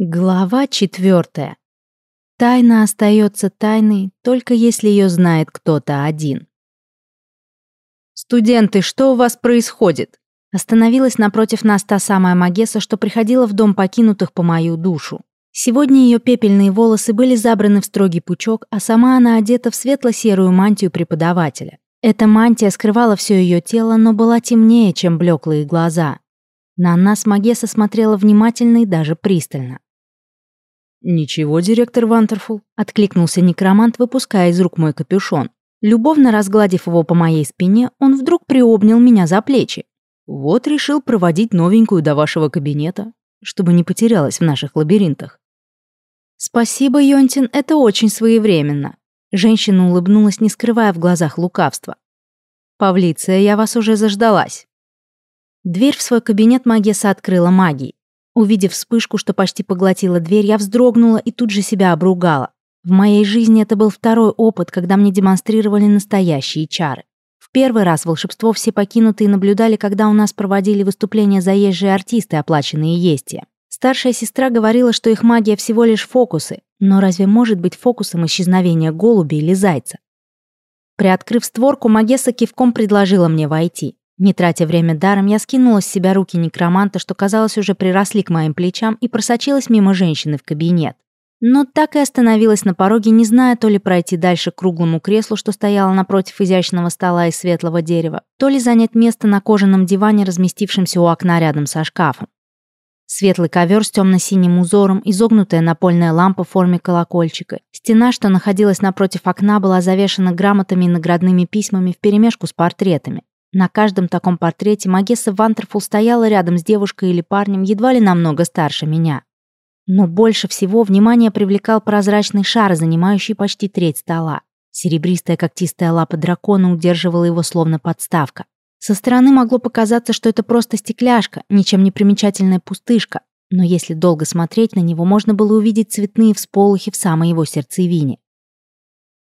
Глава четвертая. Тайна остается тайной, только если ее знает кто-то один. «Студенты, что у вас происходит?» Остановилась напротив нас та самая Магесса, что приходила в дом покинутых по мою душу. Сегодня ее пепельные волосы были забраны в строгий пучок, а сама она одета в светло-серую мантию преподавателя. Эта мантия скрывала все ее тело, но была темнее, чем блеклые глаза. На нас Магесса смотрела внимательно и даже пристально. «Ничего, директор Вантерфул», — откликнулся некромант, выпуская из рук мой капюшон. Любовно разгладив его по моей спине, он вдруг приобнял меня за плечи. «Вот решил проводить новенькую до вашего кабинета, чтобы не потерялась в наших лабиринтах». «Спасибо, Йонтин, это очень своевременно». Женщина улыбнулась, не скрывая в глазах лукавства. «Павлиция, я вас уже заждалась». Дверь в свой кабинет Магеса открыла магией. Увидев вспышку, что почти поглотила дверь, я вздрогнула и тут же себя обругала. В моей жизни это был второй опыт, когда мне демонстрировали настоящие чары. В первый раз волшебство все покинутые наблюдали, когда у нас проводили выступления заезжие артисты, оплаченные естия. Старшая сестра говорила, что их магия всего лишь фокусы, но разве может быть фокусом исчезновения голуби или зайца? Приоткрыв створку, Магесса кивком предложила мне войти. Не тратя время даром, я скинула с себя руки некроманта, что, казалось, уже приросли к моим плечам, и просочилась мимо женщины в кабинет. Но так и остановилась на пороге, не зная то ли пройти дальше к круглому креслу, что стояло напротив изящного стола из светлого дерева, то ли занять место на кожаном диване, разместившемся у окна рядом со шкафом. Светлый ковер с темно-синим узором, изогнутая напольная лампа в форме колокольчика. Стена, что находилась напротив окна, была завешена грамотами и наградными письмами вперемешку с портретами. На каждом таком портрете Магесса Вантерфул стояла рядом с девушкой или парнем, едва ли намного старше меня. Но больше всего внимание привлекал прозрачный шар, занимающий почти треть стола. Серебристая когтистая лапа дракона удерживала его словно подставка. Со стороны могло показаться, что это просто стекляшка, ничем не примечательная пустышка, но если долго смотреть на него, можно было увидеть цветные всполохи в самой его сердцевине.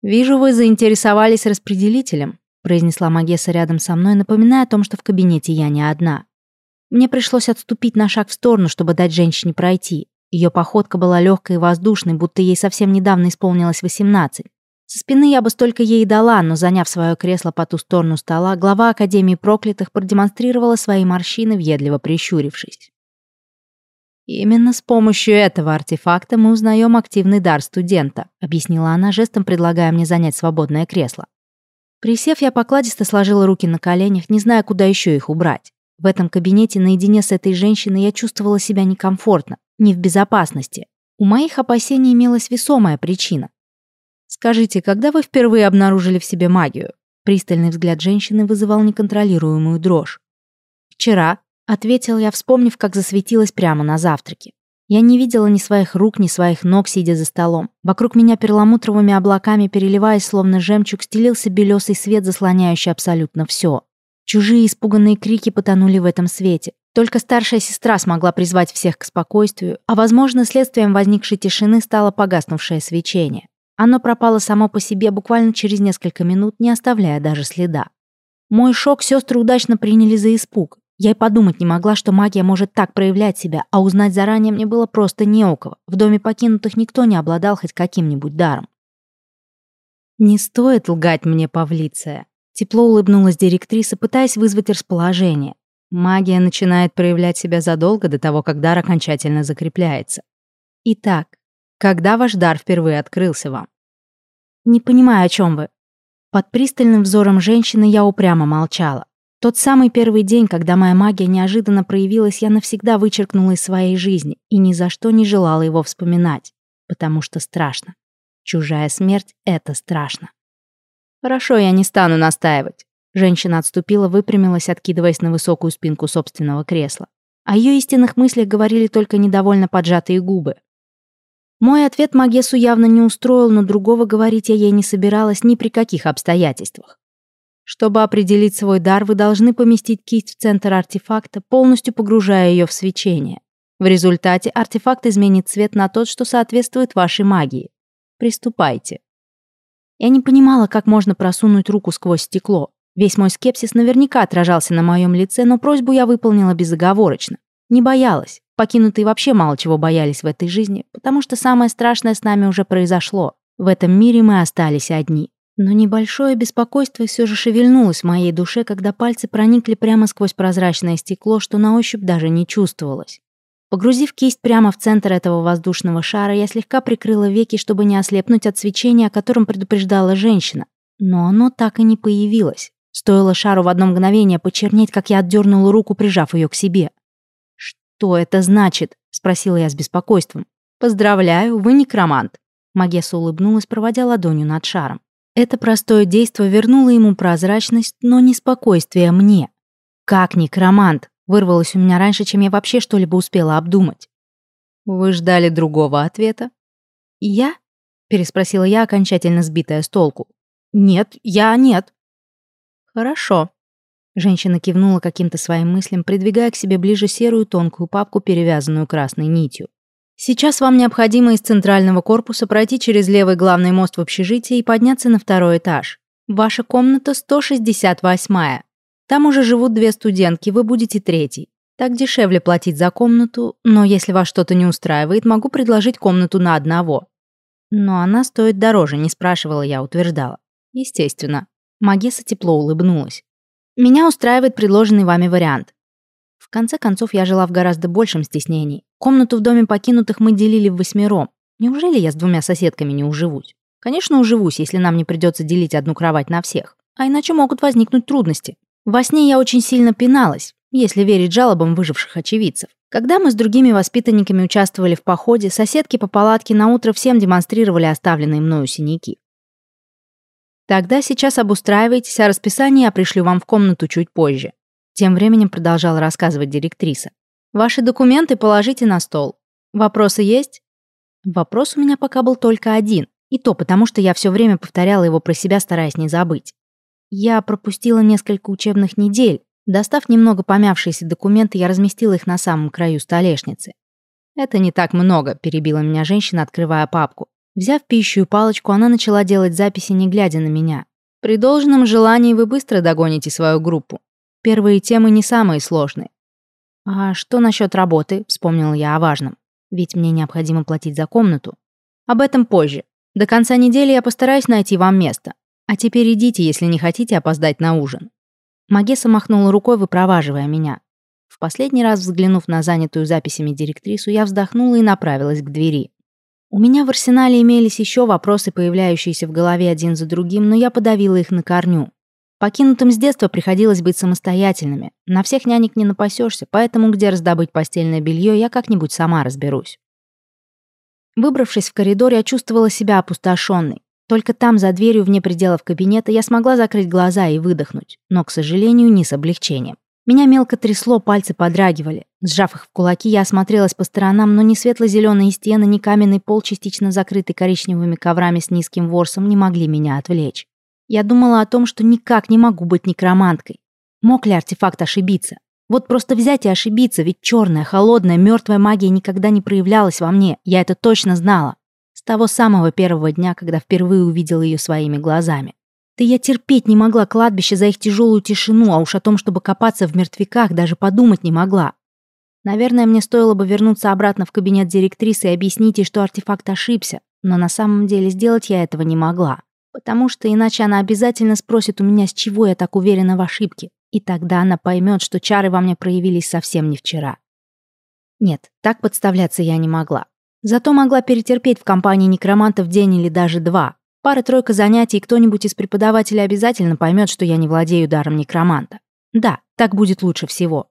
«Вижу, вы заинтересовались распределителем», произнесла Магесса рядом со мной, напоминая о том, что в кабинете я не одна. Мне пришлось отступить на шаг в сторону, чтобы дать женщине пройти. Ее походка была легкой и воздушной, будто ей совсем недавно исполнилось 18. Со спины я бы столько ей дала, но, заняв свое кресло по ту сторону стола, глава Академии проклятых продемонстрировала свои морщины, въедливо прищурившись. «Именно с помощью этого артефакта мы узнаем активный дар студента», объяснила она, жестом предлагая мне занять свободное кресло. Присев, я покладисто сложила руки на коленях, не зная, куда еще их убрать. В этом кабинете наедине с этой женщиной я чувствовала себя некомфортно, не в безопасности. У моих опасений имелась весомая причина. «Скажите, когда вы впервые обнаружили в себе магию?» Пристальный взгляд женщины вызывал неконтролируемую дрожь. «Вчера», — ответил я, вспомнив, как засветилась прямо на завтраке. Я не видела ни своих рук, ни своих ног, сидя за столом. Вокруг меня перламутровыми облаками, переливаясь словно жемчуг, стелился белесый свет, заслоняющий абсолютно все. Чужие испуганные крики потонули в этом свете. Только старшая сестра смогла призвать всех к спокойствию, а, возможно, следствием возникшей тишины стало погаснувшее свечение. Оно пропало само по себе буквально через несколько минут, не оставляя даже следа. Мой шок сестры удачно приняли за испуг. Я и подумать не могла, что магия может так проявлять себя, а узнать заранее мне было просто не у кого. В доме покинутых никто не обладал хоть каким-нибудь даром. «Не стоит лгать мне, Павлиция», — тепло улыбнулась директриса, пытаясь вызвать расположение. Магия начинает проявлять себя задолго до того, как дар окончательно закрепляется. Итак, когда ваш дар впервые открылся вам? Не понимаю, о чем вы. Под пристальным взором женщины я упрямо молчала. Тот самый первый день, когда моя магия неожиданно проявилась, я навсегда вычеркнула из своей жизни и ни за что не желала его вспоминать, потому что страшно. Чужая смерть — это страшно. Хорошо, я не стану настаивать. Женщина отступила, выпрямилась, откидываясь на высокую спинку собственного кресла. О ее истинных мыслях говорили только недовольно поджатые губы. Мой ответ Магесу явно не устроил, но другого говорить я ей не собиралась ни при каких обстоятельствах. Чтобы определить свой дар, вы должны поместить кисть в центр артефакта, полностью погружая ее в свечение. В результате артефакт изменит цвет на тот, что соответствует вашей магии. Приступайте. Я не понимала, как можно просунуть руку сквозь стекло. Весь мой скепсис наверняка отражался на моем лице, но просьбу я выполнила безоговорочно. Не боялась. Покинутые вообще мало чего боялись в этой жизни, потому что самое страшное с нами уже произошло. В этом мире мы остались одни. Но небольшое беспокойство все же шевельнулось в моей душе, когда пальцы проникли прямо сквозь прозрачное стекло, что на ощупь даже не чувствовалось. Погрузив кисть прямо в центр этого воздушного шара, я слегка прикрыла веки, чтобы не ослепнуть от свечения, о котором предупреждала женщина. Но оно так и не появилось. Стоило шару в одно мгновение почернеть, как я отдернула руку, прижав ее к себе. «Что это значит?» — спросила я с беспокойством. «Поздравляю, вы некромант». Магесса улыбнулась, проводя ладонью над шаром. Это простое действо вернуло ему прозрачность, но не спокойствие мне. «Как некромант?» вырвалось у меня раньше, чем я вообще что-либо успела обдумать. «Вы ждали другого ответа?» «Я?» — переспросила я, окончательно сбитая с толку. «Нет, я нет». «Хорошо». Женщина кивнула каким-то своим мыслям, придвигая к себе ближе серую тонкую папку, перевязанную красной нитью. Сейчас вам необходимо из центрального корпуса пройти через левый главный мост в общежитие и подняться на второй этаж. Ваша комната 168-я. Там уже живут две студентки, вы будете третий. Так дешевле платить за комнату, но если вас что-то не устраивает, могу предложить комнату на одного. Но она стоит дороже, не спрашивала я, утверждала. Естественно. Магесса тепло улыбнулась. Меня устраивает предложенный вами вариант. Конце концов, я жила в гораздо большем стеснении. Комнату в доме покинутых мы делили в восьмером. Неужели я с двумя соседками не уживусь? Конечно, уживусь, если нам не придется делить одну кровать на всех. А иначе могут возникнуть трудности. Во сне я очень сильно пиналась, если верить жалобам выживших очевидцев. Когда мы с другими воспитанниками участвовали в походе, соседки по палатке на утро всем демонстрировали оставленные мною синяки. Тогда сейчас обустраивайтесь, а расписание я пришлю вам в комнату чуть позже. Тем временем продолжала рассказывать директриса. Ваши документы положите на стол. Вопросы есть? Вопрос у меня пока был только один, и то потому, что я все время повторяла его про себя, стараясь не забыть. Я пропустила несколько учебных недель. Достав немного помявшиеся документы, я разместила их на самом краю столешницы. «Это не так много», — перебила меня женщина, открывая папку. Взяв пищу и палочку, она начала делать записи, не глядя на меня. «При должном желании вы быстро догоните свою группу. Первые темы не самые сложные. «А что насчет работы?» — вспомнила я о важном. «Ведь мне необходимо платить за комнату. Об этом позже. До конца недели я постараюсь найти вам место. А теперь идите, если не хотите опоздать на ужин». Магесса махнула рукой, выпроваживая меня. В последний раз взглянув на занятую записями директрису, я вздохнула и направилась к двери. У меня в арсенале имелись еще вопросы, появляющиеся в голове один за другим, но я подавила их на корню. Покинутым с детства приходилось быть самостоятельными. На всех нянек не напасешься, поэтому где раздобыть постельное белье, я как-нибудь сама разберусь. Выбравшись в коридор, я чувствовала себя опустошенной. Только там, за дверью вне пределов кабинета, я смогла закрыть глаза и выдохнуть, но, к сожалению, не с облегчением. Меня мелко трясло, пальцы подрагивали. Сжав их в кулаки, я осмотрелась по сторонам, но ни светло-зеленые стены, ни каменный пол, частично закрытый коричневыми коврами с низким ворсом, не могли меня отвлечь. Я думала о том, что никак не могу быть некроманткой. Мог ли артефакт ошибиться? Вот просто взять и ошибиться, ведь черная, холодная, мертвая магия никогда не проявлялась во мне, я это точно знала. С того самого первого дня, когда впервые увидела ее своими глазами. Да я терпеть не могла кладбище за их тяжелую тишину, а уж о том, чтобы копаться в мертвяках, даже подумать не могла. Наверное, мне стоило бы вернуться обратно в кабинет директрисы и объяснить ей, что артефакт ошибся, но на самом деле сделать я этого не могла. Потому что иначе она обязательно спросит у меня, с чего я так уверена в ошибке. И тогда она поймет, что чары во мне проявились совсем не вчера. Нет, так подставляться я не могла. Зато могла перетерпеть в компании некромантов день или даже два. Пара-тройка занятий, и кто-нибудь из преподавателей обязательно поймет, что я не владею даром некроманта. Да, так будет лучше всего.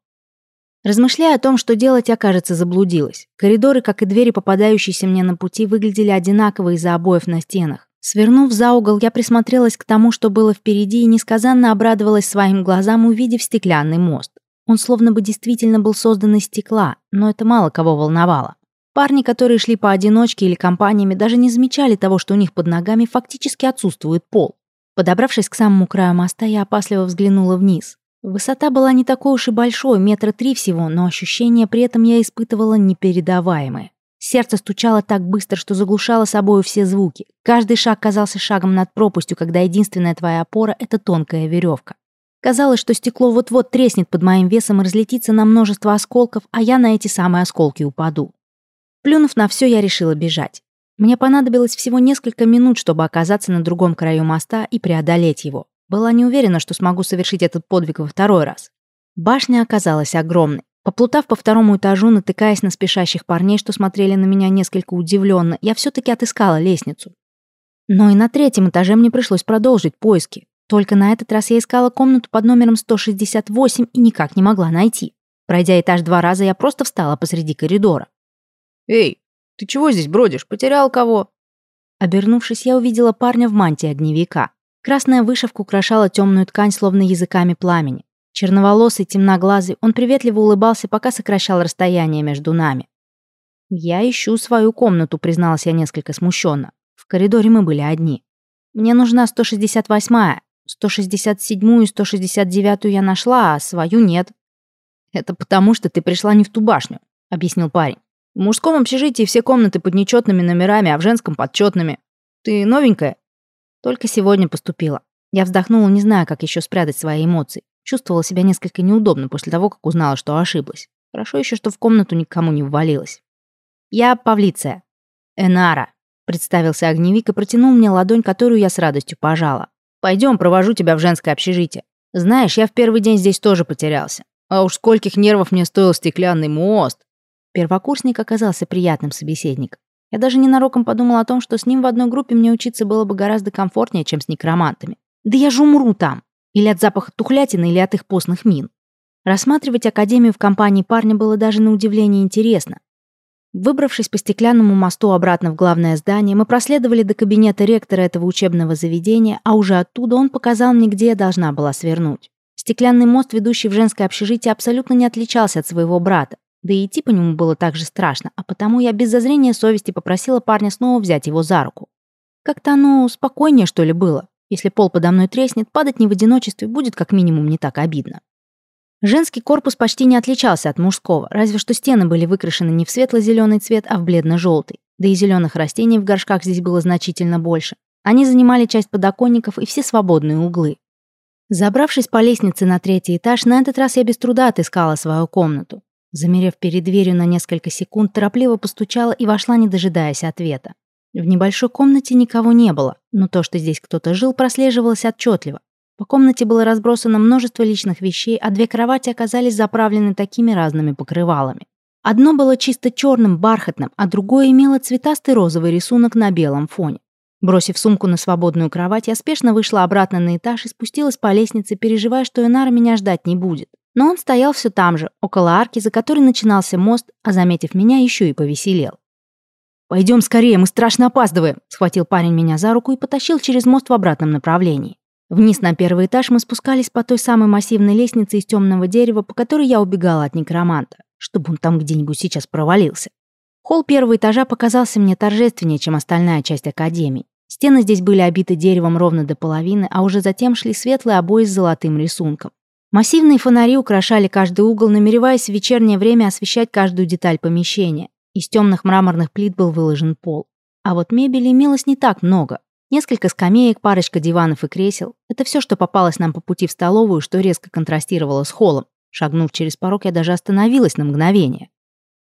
Размышляя о том, что делать, я, кажется, заблудилась. Коридоры, как и двери, попадающиеся мне на пути, выглядели одинаково из-за обоев на стенах. Свернув за угол, я присмотрелась к тому, что было впереди, и несказанно обрадовалась своим глазам, увидев стеклянный мост. Он словно бы действительно был создан из стекла, но это мало кого волновало. Парни, которые шли поодиночке или компаниями, даже не замечали того, что у них под ногами фактически отсутствует пол. Подобравшись к самому краю моста, я опасливо взглянула вниз. Высота была не такой уж и большой, метра три всего, но ощущения при этом я испытывала непередаваемые. Сердце стучало так быстро, что заглушало собою все звуки. Каждый шаг казался шагом над пропастью, когда единственная твоя опора — это тонкая веревка. Казалось, что стекло вот-вот треснет под моим весом и разлетится на множество осколков, а я на эти самые осколки упаду. Плюнув на все, я решила бежать. Мне понадобилось всего несколько минут, чтобы оказаться на другом краю моста и преодолеть его. Была не уверена, что смогу совершить этот подвиг во второй раз. Башня оказалась огромной. Поплутав по второму этажу, натыкаясь на спешащих парней, что смотрели на меня несколько удивленно, я все-таки отыскала лестницу. Но и на третьем этаже мне пришлось продолжить поиски. Только на этот раз я искала комнату под номером 168 и никак не могла найти. Пройдя этаж два раза, я просто встала посреди коридора. «Эй, ты чего здесь бродишь? Потерял кого?» Обернувшись, я увидела парня в мантии огневика. Красная вышивка украшала темную ткань, словно языками пламени. Черноволосый, темноглазый, он приветливо улыбался, пока сокращал расстояние между нами. «Я ищу свою комнату», — призналась я несколько смущенно. В коридоре мы были одни. «Мне нужна 168-я. 167-ю и 169-ю я нашла, а свою нет». «Это потому, что ты пришла не в ту башню», — объяснил парень. «В мужском общежитии все комнаты под нечетными номерами, а в женском — подчетными. Ты новенькая?» Только сегодня поступила. Я вздохнула, не зная, как еще спрятать свои эмоции. Чувствовала себя несколько неудобно после того, как узнала, что ошиблась. Хорошо еще, что в комнату никому не ввалилась. «Я Павлиция». «Энара», — представился огневик и протянул мне ладонь, которую я с радостью пожала. Пойдем, провожу тебя в женское общежитие. Знаешь, я в первый день здесь тоже потерялся. А уж скольких нервов мне стоил стеклянный мост. Первокурсник оказался приятным собеседником. Я даже ненароком подумала о том, что с ним в одной группе мне учиться было бы гораздо комфортнее, чем с некромантами. Да я же умру там. Или от запаха тухлятины, или от их постных мин. Рассматривать академию в компании парня было даже на удивление интересно. Выбравшись по стеклянному мосту обратно в главное здание, мы проследовали до кабинета ректора этого учебного заведения, а уже оттуда он показал мне, где я должна была свернуть. Стеклянный мост, ведущий в женское общежитие, абсолютно не отличался от своего брата. Да и идти по нему было так же страшно, а потому я без зазрения совести попросила парня снова взять его за руку. Как-то оно спокойнее, что ли, было. Если пол подо мной треснет, падать не в одиночестве будет как минимум не так обидно. Женский корпус почти не отличался от мужского, разве что стены были выкрашены не в светло-зеленый цвет, а в бледно-желтый. Да и зеленых растений в горшках здесь было значительно больше. Они занимали часть подоконников и все свободные углы. Забравшись по лестнице на третий этаж, на этот раз я без труда отыскала свою комнату. Замерев перед дверью на несколько секунд, торопливо постучала и вошла, не дожидаясь ответа. В небольшой комнате никого не было, но то, что здесь кто-то жил, прослеживалось отчетливо. По комнате было разбросано множество личных вещей, а две кровати оказались заправлены такими разными покрывалами. Одно было чисто черным, бархатным, а другое имело цветастый розовый рисунок на белом фоне. Бросив сумку на свободную кровать, я спешно вышла обратно на этаж и спустилась по лестнице, переживая, что Энара меня ждать не будет. Но он стоял все там же, около арки, за которой начинался мост, а заметив меня, еще и повеселел. «Пойдем скорее, мы страшно опаздываем», — схватил парень меня за руку и потащил через мост в обратном направлении. Вниз на первый этаж мы спускались по той самой массивной лестнице из темного дерева, по которой я убегала от некроманта, чтобы он там где-нибудь сейчас провалился. Холл первого этажа показался мне торжественнее, чем остальная часть академии. Стены здесь были обиты деревом ровно до половины, а уже затем шли светлые обои с золотым рисунком. Массивные фонари украшали каждый угол, намереваясь в вечернее время освещать каждую деталь помещения. Из темных мраморных плит был выложен пол. А вот мебели имелось не так много. Несколько скамеек, парочка диванов и кресел. Это все, что попалось нам по пути в столовую, что резко контрастировало с холлом. Шагнув через порог, я даже остановилась на мгновение.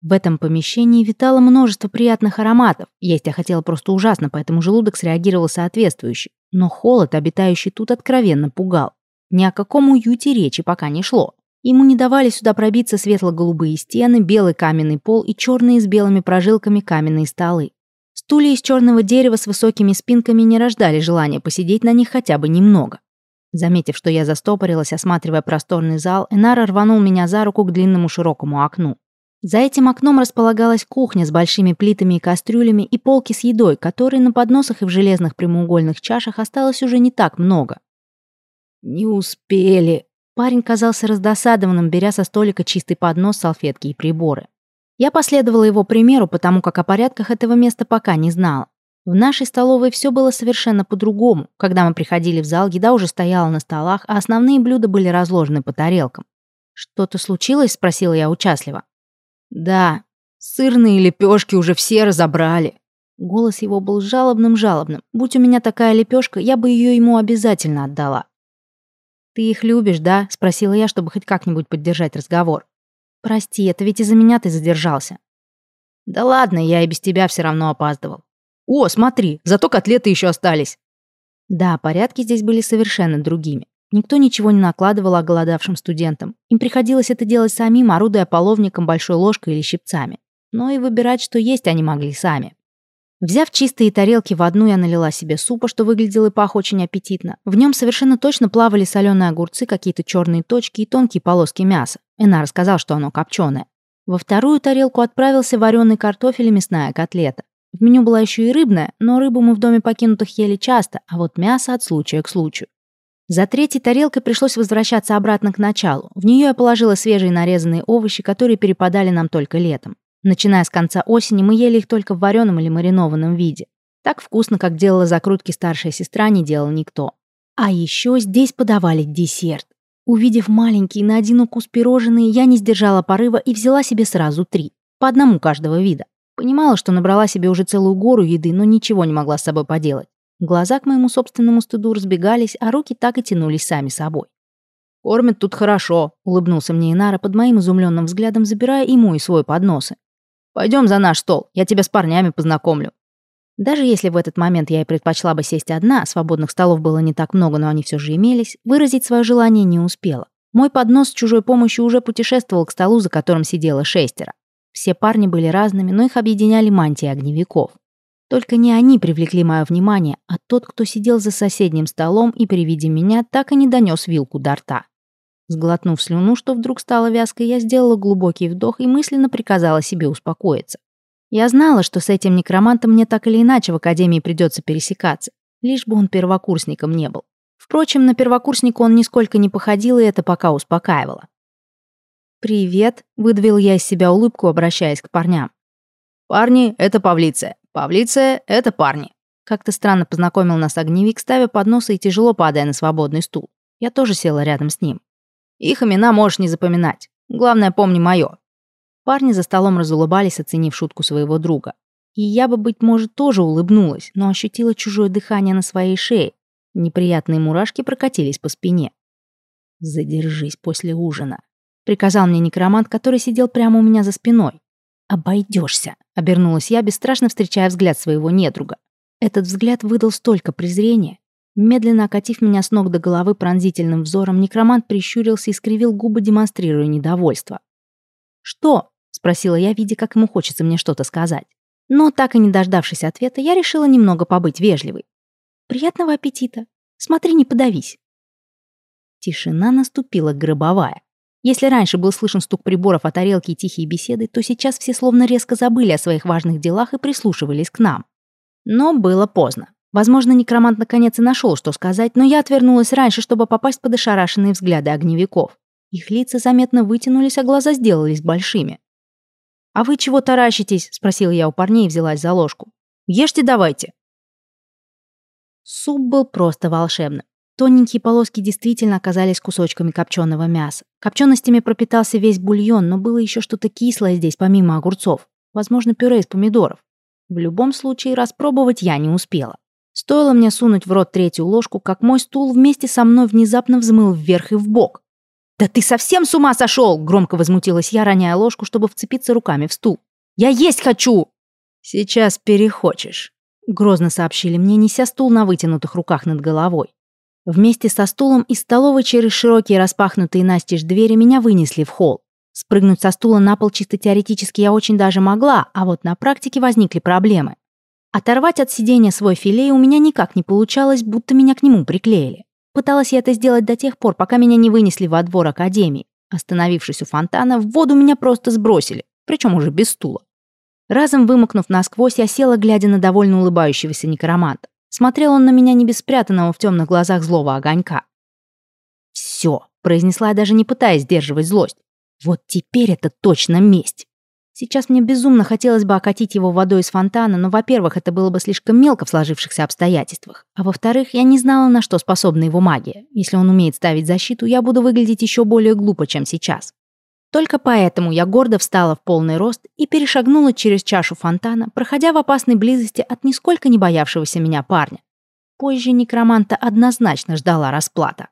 В этом помещении витало множество приятных ароматов. Есть я хотела просто ужасно, поэтому желудок среагировал соответствующе. Но холод, обитающий тут, откровенно пугал. Ни о каком уюте речи пока не шло. Ему не давали сюда пробиться светло-голубые стены, белый каменный пол и черные с белыми прожилками каменные столы. Стулья из черного дерева с высокими спинками не рождали желания посидеть на них хотя бы немного. Заметив, что я застопорилась, осматривая просторный зал, Энара рванул меня за руку к длинному широкому окну. За этим окном располагалась кухня с большими плитами и кастрюлями и полки с едой, которой на подносах и в железных прямоугольных чашах осталось уже не так много. «Не успели». Парень казался раздосадованным, беря со столика чистый поднос, салфетки и приборы. Я последовала его примеру, потому как о порядках этого места пока не знала. В нашей столовой все было совершенно по-другому. Когда мы приходили в зал, еда уже стояла на столах, а основные блюда были разложены по тарелкам. «Что-то случилось?» – спросила я участливо. «Да, сырные лепешки уже все разобрали». Голос его был жалобным-жалобным. Будь у меня такая лепешка, я бы ее ему обязательно отдала. «Ты их любишь, да?» — спросила я, чтобы хоть как-нибудь поддержать разговор. «Прости, это ведь из-за меня ты задержался». «Да ладно, я и без тебя все равно опаздывал». «О, смотри, зато котлеты еще остались». Да, порядки здесь были совершенно другими. Никто ничего не накладывал оголодавшим студентам. Им приходилось это делать самим, орудуя половником, большой ложкой или щипцами. Но и выбирать, что есть, они могли сами. Взяв чистые тарелки в одну, я налила себе супа, что выглядело и пах очень аппетитно. В нем совершенно точно плавали соленые огурцы, какие-то черные точки и тонкие полоски мяса. Энар сказал, что оно копченое. Во вторую тарелку отправился вареный картофель и мясная котлета. В меню была еще и рыбная, но рыбу мы в доме покинутых ели часто, а вот мясо от случая к случаю. За третьей тарелкой пришлось возвращаться обратно к началу. В нее я положила свежие нарезанные овощи, которые перепадали нам только летом. Начиная с конца осени, мы ели их только в вареном или маринованном виде. Так вкусно, как делала закрутки старшая сестра, не делал никто. А еще здесь подавали десерт. Увидев маленькие на один укус пирожные, я не сдержала порыва и взяла себе сразу три. По одному каждого вида. Понимала, что набрала себе уже целую гору еды, но ничего не могла с собой поделать. Глаза к моему собственному стыду разбегались, а руки так и тянулись сами собой. «Кормят тут хорошо», — улыбнулся мне Инара под моим изумленным взглядом, забирая и мой свой подносы. Пойдем за наш стол, я тебя с парнями познакомлю». Даже если в этот момент я и предпочла бы сесть одна, свободных столов было не так много, но они все же имелись, выразить свое желание не успела. Мой поднос с чужой помощью уже путешествовал к столу, за которым сидело шестеро. Все парни были разными, но их объединяли мантии огневиков. Только не они привлекли мое внимание, а тот, кто сидел за соседним столом и при виде меня так и не донес вилку до рта. Сглотнув слюну, что вдруг стало вязкой, я сделала глубокий вдох и мысленно приказала себе успокоиться. Я знала, что с этим некромантом мне так или иначе в академии придется пересекаться, лишь бы он первокурсником не был. Впрочем, на первокурсника он нисколько не походил, и это пока успокаивало. «Привет», — выдавил я из себя улыбку, обращаясь к парням. «Парни — это Павлиция. Павлиция — это парни». Как-то странно познакомил нас огневик, ставя подносы и тяжело падая на свободный стул. Я тоже села рядом с ним. Их имена можешь не запоминать. Главное, помни мое». Парни за столом разулыбались, оценив шутку своего друга. И я бы, быть может, тоже улыбнулась, но ощутила чужое дыхание на своей шее. Неприятные мурашки прокатились по спине. «Задержись после ужина», — приказал мне некромант, который сидел прямо у меня за спиной. «Обойдешься», — обернулась я, бесстрашно встречая взгляд своего недруга. Этот взгляд выдал столько презрения, Медленно окатив меня с ног до головы пронзительным взором, некромант прищурился и скривил губы, демонстрируя недовольство. «Что?» — спросила я, видя, как ему хочется мне что-то сказать. Но, так и не дождавшись ответа, я решила немного побыть вежливой. «Приятного аппетита! Смотри, не подавись!» Тишина наступила гробовая. Если раньше был слышен стук приборов о тарелке и тихие беседы, то сейчас все словно резко забыли о своих важных делах и прислушивались к нам. Но было поздно. Возможно, некромант наконец и нашел, что сказать, но я отвернулась раньше, чтобы попасть под ошарашенные взгляды огневиков. Их лица заметно вытянулись, а глаза сделались большими. «А вы чего таращитесь?» — спросила я у парней и взялась за ложку. «Ешьте давайте». Суп был просто волшебным. Тоненькие полоски действительно оказались кусочками копченого мяса. Копченостями пропитался весь бульон, но было еще что-то кислое здесь, помимо огурцов. Возможно, пюре из помидоров. В любом случае, распробовать я не успела. Стоило мне сунуть в рот третью ложку, как мой стул вместе со мной внезапно взмыл вверх и в бок. «Да ты совсем с ума сошел!» — громко возмутилась я, роняя ложку, чтобы вцепиться руками в стул. «Я есть хочу!» «Сейчас перехочешь», — грозно сообщили мне, неся стул на вытянутых руках над головой. Вместе со стулом из столовой через широкие распахнутые настежь двери меня вынесли в холл. Спрыгнуть со стула на пол чисто теоретически я очень даже могла, а вот на практике возникли проблемы. Оторвать от сидения свой филей у меня никак не получалось, будто меня к нему приклеили. Пыталась я это сделать до тех пор, пока меня не вынесли во двор академии. Остановившись у фонтана, в воду меня просто сбросили, причем уже без стула. Разом вымокнув насквозь, я села, глядя на довольно улыбающегося некроманта. Смотрел он на меня не без спрятанного в темных глазах злого огонька. «Все», — произнесла я, даже не пытаясь сдерживать злость. «Вот теперь это точно месть». Сейчас мне безумно хотелось бы окатить его водой из фонтана, но, во-первых, это было бы слишком мелко в сложившихся обстоятельствах, а во-вторых, я не знала, на что способна его магия. Если он умеет ставить защиту, я буду выглядеть еще более глупо, чем сейчас. Только поэтому я гордо встала в полный рост и перешагнула через чашу фонтана, проходя в опасной близости от нисколько не боявшегося меня парня. Позже некроманта однозначно ждала расплата.